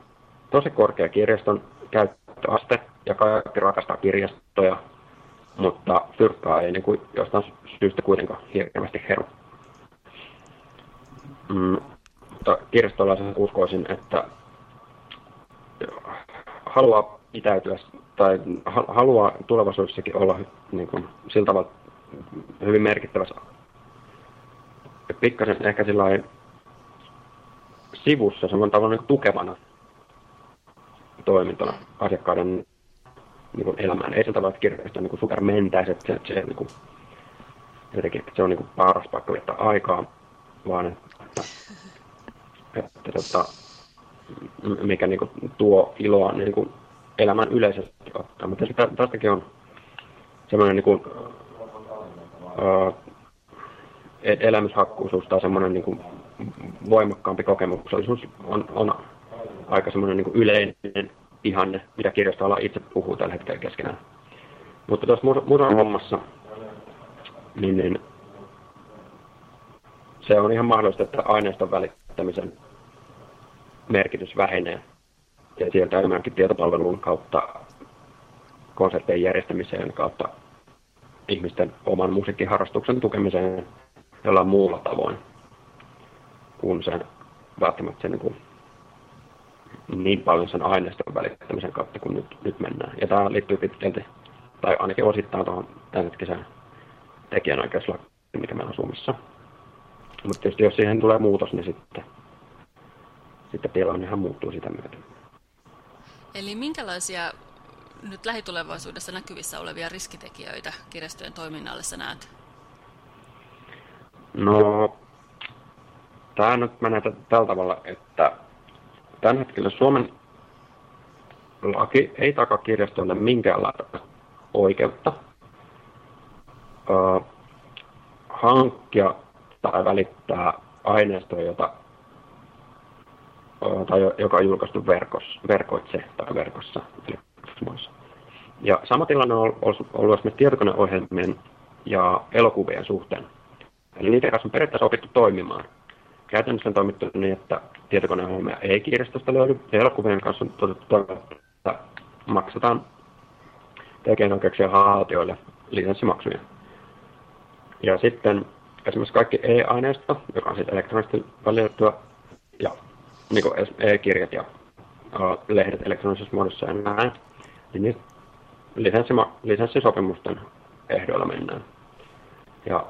tosi korkea kirjaston käyttöaste ja kaikki rakastaa kirjastoja, mutta fyrkkaa ei niin kuin jostain syystä kuitenkaan hirveästi heru. Mm, mutta kirjastolaisen uskoisin, että haluaa pitäytyä tai haluaa tulevaisuudessakin olla niin kuin, sillä tavalla hyvin merkittävässä pikkasen ehkä sillä sivussa semmoinen tavallaan tukevana toimintona asiakkaiden niin kuin elämään. Ei sillä tavalla, että kirjasto niin super mentäisi, että se, se, niin kuin, jotenkin, että se on niin kuin paras paikka viettää aikaa, vaan että, että, että tota, mikä niin kuin, tuo iloa niin kuin, elämän yleisesti ottaa. Mutta sitten tästäkin on semmoinen niin kuin, uh, elämyshakkuisuus tai semmoinen niin kuin voimakkaampi kokemuksellisuus on, on aika semmoinen niin yleinen ihanne, mitä kirjastoala itse puhuu tällä hetkellä keskenään. Mutta tuossa musan hommassa, niin, niin se on ihan mahdollista, että aineiston välittämisen merkitys vähenee. Ja sieltä enemmänkin tietopalvelun kautta konserttien järjestämiseen kautta ihmisten oman musiikkiharrastuksen tukemiseen jollain muulla tavoin kuin sen välttämättä sen niin kuin niin paljon sen aineiston välittämisen kautta kuin nyt, nyt mennään. Ja tämä liittyy pitkälti, tai ainakin osittain tuohon tämänhetkisen tekijänoikeuslakiin, mikä meillä on Suomessa. Mutta tietysti jos siihen tulee muutos, niin sitten, sitten tilannehan muuttuu sitä myötä. Eli minkälaisia nyt lähitulevaisuudessa näkyvissä olevia riskitekijöitä kirjastojen toiminnalle sä näet? No, tämä nyt menee tällä tavalla, että tämän hetkellä Suomen laki ei takaa kirjastoille minkäänlaista oikeutta uh, hankkia tai välittää aineistoa, jota, uh, tai joka on julkaistu verkossa, verkoitse tai verkossa. Eli ja sama tilanne on ollut esimerkiksi tietokoneohjelmien ja elokuvien suhteen. Eli niiden kanssa on periaatteessa opittu toimimaan. Käytännössä on toimittu niin, että tietokoneohjelmia ei kirjastosta löydy, elokuvien kanssa on toteutettu että maksetaan tekijänoikeuksien haltijoille lisenssimaksuja. Ja sitten esimerkiksi kaikki e-aineisto, joka on sitten elektronisesti välitettyä, ja niin e-kirjat ja lehdet elektronisessa muodossa ja näin, niin lisenssisopimusten ehdoilla mennään. Ja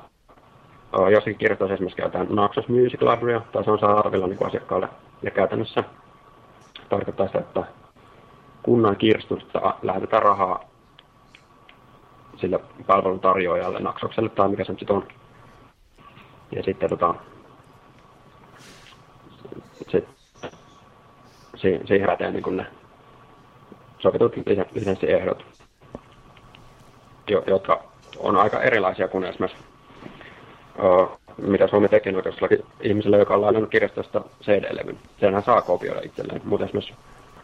jossakin kirjastoissa esimerkiksi käytetään Naxos Music Librarya, tai se on saatavilla niin asiakkaalle. Ja käytännössä tarkoittaa sitä, että kunnan kirjastosta lähetetään rahaa sille palveluntarjoajalle, Naxokselle tai mikä se nyt on. Ja sitten tota, sit, si, siihen räteen niin ne sovitut lisenssiehdot, jotka on aika erilaisia kuin esimerkiksi mitä Suomen tekijänoikeuslaki ihmiselle, joka on lainannut kirjastosta CD-levyn. Senhän saa kopioida itselleen, mutta esimerkiksi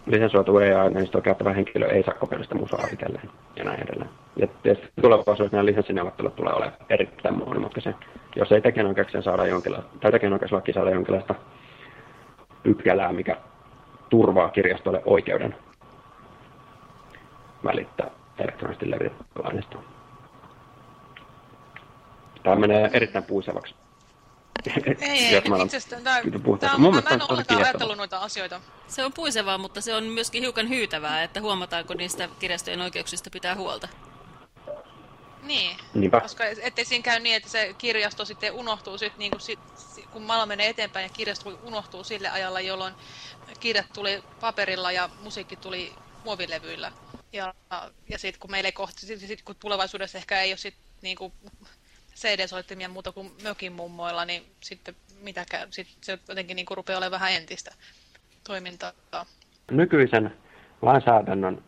lisensoitu AI-aineistoa käyttävä henkilö ei saa kopioida sitä musaa itselleen ja näin edelleen. Ja tietysti tulevaisuudessa nämä lisenssineuvottelut tulee olemaan erittäin monimutkaisia. Jos ei tekijänoikeuksien saada jonkinlaista, tai tekijänoikeuslaki saada jonkinlaista pykälää, mikä turvaa kirjastolle oikeuden välittää elektronisesti levitettyä aineistoa. Tämä menee erittäin puisevaksi. Ei, ei, itse asiassa tämä, tämä, on, mä en ole ollenkaan ajatellut noita asioita. Se on puisevaa, mutta se on myöskin hiukan hyytävää, että huomataanko niistä kirjastojen oikeuksista pitää huolta. Niin, Niinpä. koska ettei siinä käy niin, että se kirjasto sitten unohtuu, sit, niin kuin sit, kun maailma menee eteenpäin ja kirjasto unohtuu sille ajalla, jolloin kirjat tuli paperilla ja musiikki tuli muovilevyillä. Ja, ja sitten kun meillä ei kohti, sit, sit, kun tulevaisuudessa ehkä ei ole sit, niin kuin CD-soittimia muuta kuin mökin mummoilla, niin sitten mitäkään, sit se jotenkin niin kuin rupeaa olemaan vähän entistä toimintaa. Nykyisen lainsäädännön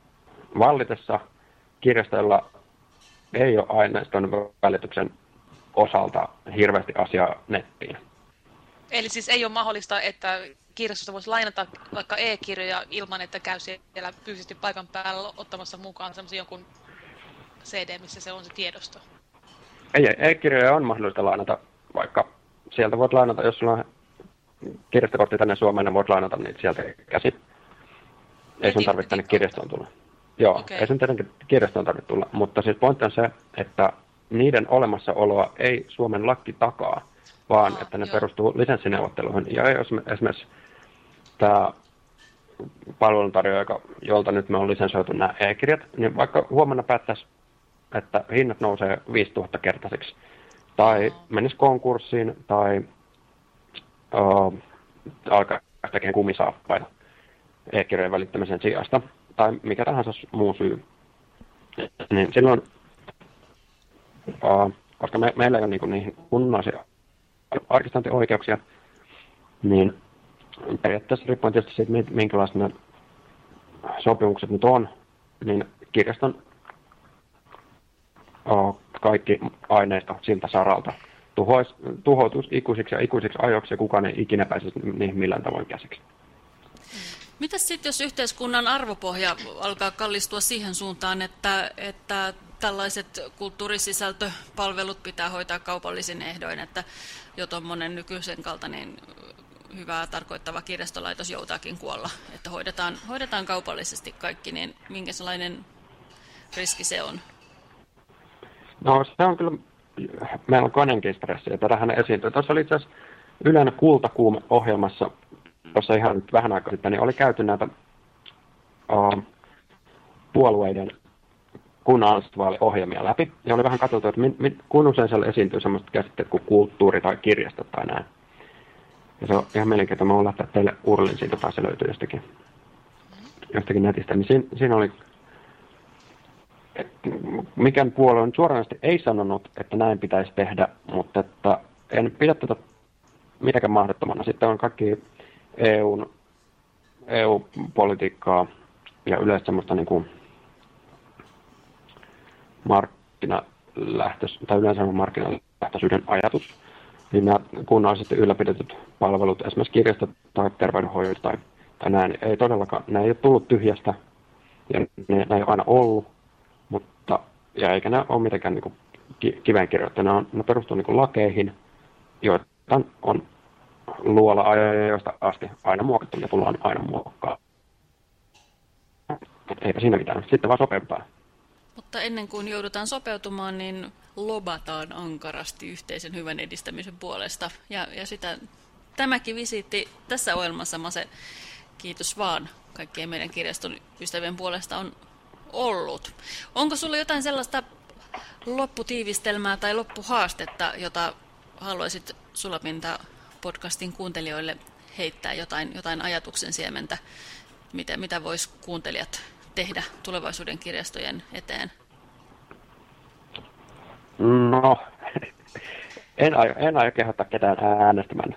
vallitessa kirjastoilla ei ole aineiston välityksen osalta hirveästi asiaa nettiin. Eli siis ei ole mahdollista, että kirjastosta voisi lainata vaikka e-kirjoja ilman, että käy siellä fyysisesti paikan päällä ottamassa mukaan semmoisen jonkun CD, missä se on se tiedosto? Ei, e-kirjoja on mahdollista lainata, vaikka sieltä voit lainata, jos sulla on kirjastokortti tänne Suomeen, niin voit lainata niitä sieltä käsin. Ei sun tarvitse tänne kirjastoon tulla. Joo, okay. ei sun tietenkin kirjastoon tarvitse tulla, mutta siis pointti on se, että niiden olemassaoloa ei Suomen lakki takaa, vaan Aha, että ne joo. perustuu lisenssineuvotteluihin. Ja jos me, esimerkiksi tämä palveluntarjoaja, jolta nyt me on lisensoitu nämä e-kirjat, niin vaikka huomenna päättäisi että hinnat nousee 5000 kertaiseksi. Tai menisi konkurssiin, tai uh, alkaa tekemään kumisaappaita e-kirjojen välittämisen sijasta, tai mikä tahansa muu syy. Niin silloin, uh, koska me, meillä ei ole niin niihin kunnollisia arkistointioikeuksia, niin periaatteessa riippuen tietysti siitä, minkälaiset ne sopimukset nyt on, niin kirjaston kaikki aineisto siltä saralta tuhoutuisi ikuisiksi ja ikuisiksi ajoiksi ja kukaan ei ikinä pääsisi niihin millään tavoin käsiksi. Mitäs sitten, jos yhteiskunnan arvopohja alkaa kallistua siihen suuntaan, että, että tällaiset kulttuurisisältöpalvelut pitää hoitaa kaupallisin ehdoin, että jo tuommoinen nykyisen kaltainen hyvää tarkoittava kirjastolaitos joutaakin kuolla, että hoidetaan, hoidetaan kaupallisesti kaikki, niin minkä sellainen riski se on? No se on kyllä melkoinenkin stressi, ja tämähän esiintyy. Tuossa oli itse asiassa Ylen kultakuume-ohjelmassa tuossa ihan vähän aikaa sitten, niin oli käyty näitä uh, puolueiden kunnallisvaaliohjelmia läpi, ja oli vähän katsottu, että min, min, kun usein siellä esiintyy sellaiset käsitteet kuin kulttuuri tai kirjasto tai näin. Ja se on ihan mielenkiintoista, mä voin lähteä teille urlin siitä, tai se löytyy jostakin, jostakin netistä, niin siinä, siinä oli mikään puolue on suoranaisesti ei sanonut, että näin pitäisi tehdä, mutta että en pidä tätä mitenkään mahdottomana. Sitten on kaikki EUn, EU-politiikkaa ja yleensä semmoista niin kuin markkinalähtöis, tai yleensä markkinalähtöisyyden ajatus, niin nämä kunnallisesti ylläpidetyt palvelut, esimerkiksi kirjastot tai terveydenhoidot tai, tai näin, ei todellakaan, ne ei ole tullut tyhjästä, ja ne, ne ei ole aina ollut, ja eikä ne ole mitenkään niin kiveen kirjoittaa, ne, ne perustuu niin lakeihin, joita on luola ajoista asti aina muokattu ja tullaan aina muokkaa. Eipä siinä mitään. Sitten vaan sopeutetaan. Mutta ennen kuin joudutaan sopeutumaan, niin lobataan ankarasti yhteisen hyvän edistämisen puolesta. Ja, ja sitä tämäkin visiitti tässä ohjelmassa, Mase, kiitos vaan kaikkien meidän kirjaston ystävien puolesta on ollut. Onko sulla jotain sellaista lopputiivistelmää tai loppuhaastetta, jota haluaisit Sulapinta podcastin kuuntelijoille heittää jotain, jotain ajatuksen siementä, mitä, mitä vois kuuntelijat tehdä tulevaisuuden kirjastojen eteen? No, [LAUGHS] en aio, en aio kehottaa ketään äänestämään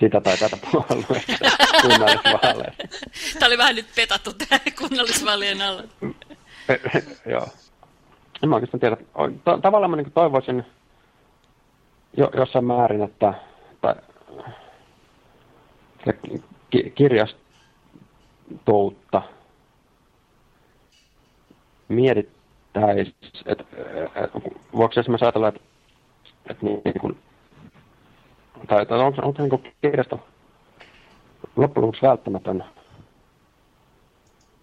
sitä tai tätä puolueesta [LAUGHS] kunnallisvaaleissa. Tämä oli vähän nyt petattu tämä kunnallisvaalien alla. [LAUGHS] Joo. En mä oikeastaan tiedä. Tavallaan mä niin toivoisin jo, jossain määrin, että tai, kirjastoutta mietittäisiin, että, että voiko esimerkiksi ajatella, että, että niin kuin, tai, tai onko, onko niin kirjasto loppujen lopuksi välttämätön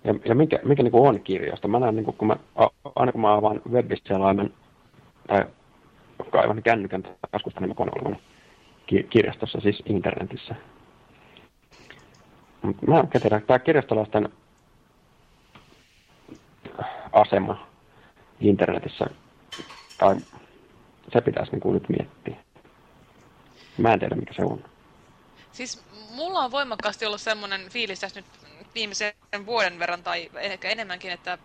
ja, ja mikä, mikä niin on kirjasto? Mä näen, niin kuin, kun mä, aina kun mä avaan webistelaimen tai kaivan kännykän taskusta, niin mä koen olevan kirjastossa, siis internetissä. Mä en tiedä, tämä kirjastolaisten asema internetissä, tai se pitäisi niin kuin nyt miettiä. Mä en tiedä, mikä se on. Siis mulla on voimakkaasti ollut semmoinen fiilis tässä nyt viimeisen vuoden verran tai ehkä enemmänkin, että,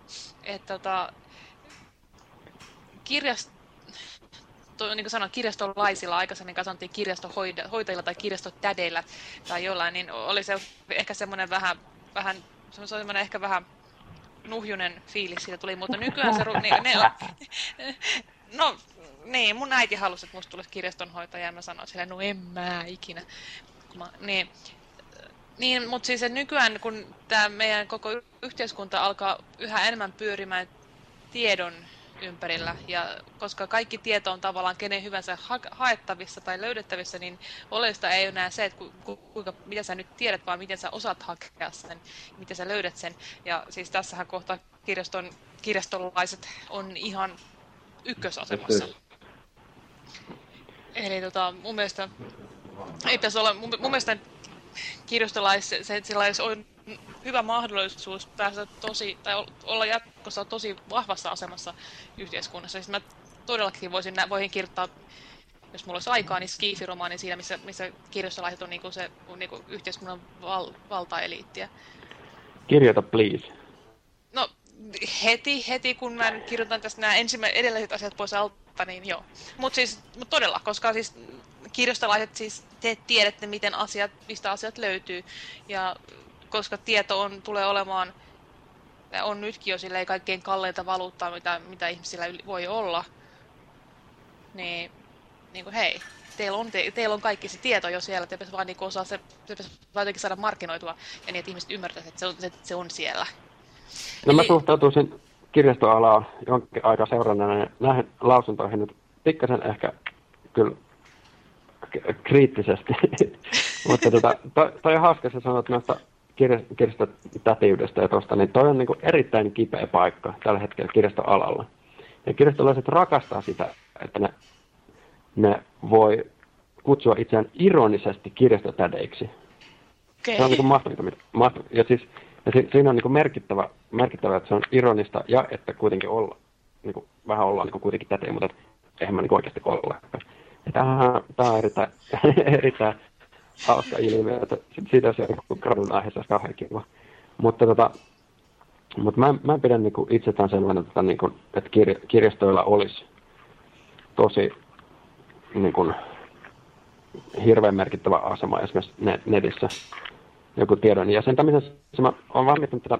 että tota, kirjast, to, niin kuin sanoin, kirjastolaisilla aikaisemmin sanottiin kirjastohoitajilla tai kirjastotädeillä tai jollain, niin oli se ehkä semmoinen vähän, vähän semmoinen ehkä vähän nuhjunen fiilis siitä tuli, mutta nykyään se... Niin, ne, [LAUGHS] no, niin, mun äiti halusi, että musta tulisi kirjastonhoitaja ja mä sanoin sille, no en mä ikinä. Mä, niin, niin, mutta siis nykyään, kun tämä meidän koko yhteiskunta alkaa yhä enemmän pyörimään tiedon ympärillä. Ja koska kaikki tieto on tavallaan kenen hyvänsä ha haettavissa tai löydettävissä, niin oleellista ei ole enää se, että ku, ku, kuinka, mitä sä nyt tiedät, vaan miten sä osaat hakea sen, miten sä löydät sen. Ja siis tässähän kohta kirjaston, kirjastolaiset on ihan ykkösasemassa. Eli tota, mun mielestä ei pitäisi olla, mun, mun mielestä kirjastolaisilla on hyvä mahdollisuus päästä tosi, tai olla jatkossa tosi vahvassa asemassa yhteiskunnassa. Siis mä todellakin voisin, voisin kirjoittaa, jos mulla olisi aikaa, niin skiifiromaani siinä, missä, missä kirjastolaiset on niinku se niinku yhteiskunnan val, valtaeliittiä. Kirjoita, please. No, heti, heti kun mä kirjoitan tästä nämä ensimmäiset edelliset asiat pois alta, niin joo. Mutta siis, mut todella, koska siis kirjastolaiset siis te tiedätte, miten asiat, mistä asiat löytyy. Ja koska tieto on, tulee olemaan, on nytkin jo silleen kaikkein kalleinta valuuttaa, mitä, mitä ihmisillä voi olla, niin, niin kuin hei, teillä on, te, teillä on kaikki se tieto jo siellä, te vaan niin osaa se, te vaan jotenkin saada markkinoitua ja niin, että ihmiset ymmärtävät, että se on, se, se on siellä. No mä suhtautuisin kirjastoalaa jonkin aika seuranneena näihin lausuntoihin nyt pikkasen ehkä kyllä kriittisesti. [LAUGHS] Mutta tota, toi, toi on hauska, sä sanot noista kirjastotätiydestä ja tuosta, niin toi on niin kuin erittäin kipeä paikka tällä hetkellä kirjastoalalla. Ja kirjastolaiset rakastaa sitä, että ne, ne voi kutsua itseään ironisesti kirjastotädeiksi. Okei. Se on niin mahdollista. Mahdollista. Ja, siis, ja si, siinä on niin merkittävä, merkittävä, että se on ironista ja että kuitenkin olla, niin kuin, vähän ollaan niin kuitenkin tätä, mutta eihän mä niin oikeasti olla. Tämä, on erittäin, [LAUGHS] erittäin hauska ilmiö, että siitä se on gradun aiheessa kauhean kiva. Mutta tota, mutta mä, mä pidän niin itsestään sellainen, että, niin kuin, että kirja, kirjastoilla olisi tosi niin kuin, hirveän merkittävä asema esimerkiksi netissä joku tiedon jäsentämisessä. Mä olen valmistunut tätä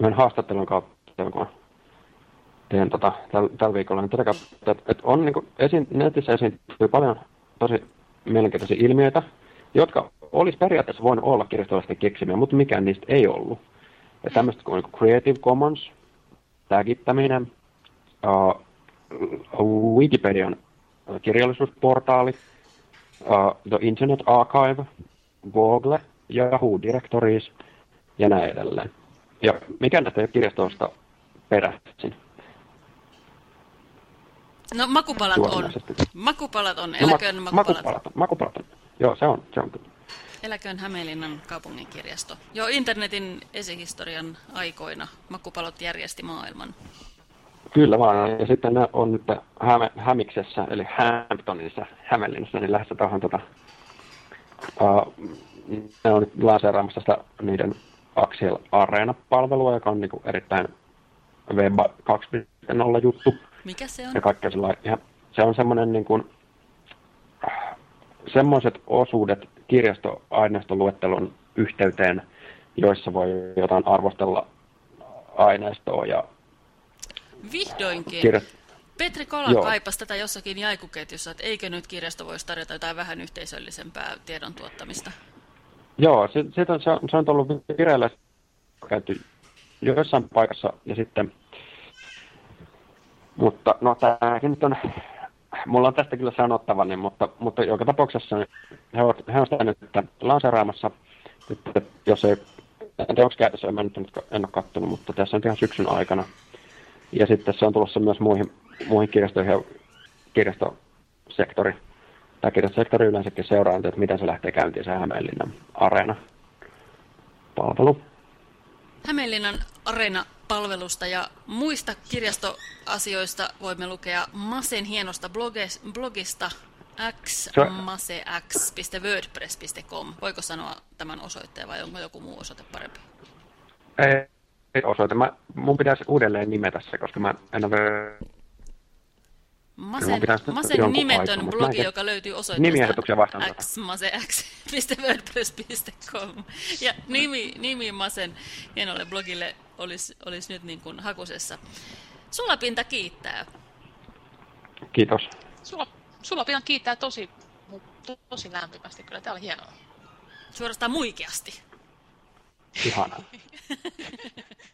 yhden haastattelun kautta, kun teen tota, tällä täl viikolla, niin tätä kautta, että, että on niin kuin, esi- netissä esiintyy paljon tosi mielenkiintoisia ilmiöitä, jotka olisi periaatteessa voinut olla kirjastollisten keksimiä, mutta mikään niistä ei ollut. Ja tämmöistä kuin Creative Commons, tagittäminen, uh, Wikipedian kirjallisuusportaali, uh, The Internet Archive, Google, Yahoo Directories ja näin edelleen. Ja mikä näistä ei ole kirjastoista peräisin? No makupalat on. Makupalat on, eläköön no, makupalat. Makupalat makupalat on. Joo, se on, se on kyllä. Eläköön Hämeenlinnan kaupungin kirjasto. Jo internetin esihistorian aikoina makupalot järjesti maailman. Kyllä vaan, ja sitten on nyt Häme, Hämiksessä, eli Hamptonissa, Hämeenlinnassa, niin lähdössä tuohon tota, uh, ne on nyt lanseeraamassa sitä niiden Axial Arena-palvelua, joka on niin kuin erittäin Web 2.0 juttu. Mikä se on? Ja kaikkea ja se on semmoinen niin kuin, semmoiset osuudet kirjastoaineistoluettelon yhteyteen, joissa voi jotain arvostella aineistoa ja Vihdoinkin. Kirja... Petri Kola Joo. kaipasi tätä jossakin jaikuketjussa, että eikö nyt kirjasto voisi tarjota jotain vähän yhteisöllisempää tiedon tuottamista? Joo, se, se, on, se on ollut vireillä käyty jossain paikassa ja sitten, mutta no tämäkin nyt on mulla on tästä kyllä sanottava, niin, mutta, mutta joka tapauksessa niin he, ovat, he ovat sitä nyt lanseeraamassa, että jos ei, en tiedä onko käytössä, mä nyt en ole katsonut, mutta tässä on ihan syksyn aikana. Ja sitten se on tulossa myös muihin, muihin kirjastoihin ja kirjastosektori, tai kirjastosektori yleensäkin seuraa, että miten se lähtee käyntiin se Hämeenlinnan areena palvelu. Hämeenlinnan areena palvelusta ja muista kirjastoasioista voimme lukea Masen hienosta blogista xmasex.wordpress.com. Voiko sanoa tämän osoitteen vai onko joku muu osoite parempi? Ei, ei osoite. Mä, mun pitäisi uudelleen nimetä se, koska mä en ole Masen, Masen nimetön aika, blogi, näin, joka löytyy osoitteesta xmasex.wordpress.com. Ja nimi, nimi Masen hienolle blogille olisi, olisi nyt niin kuin hakusessa. Sulapinta kiittää. Kiitos. Sulla, Sulapinta kiittää tosi, tosi lämpimästi. Kyllä tämä oli hienoa. Suorastaan muikeasti. Ihanaa. [LAUGHS]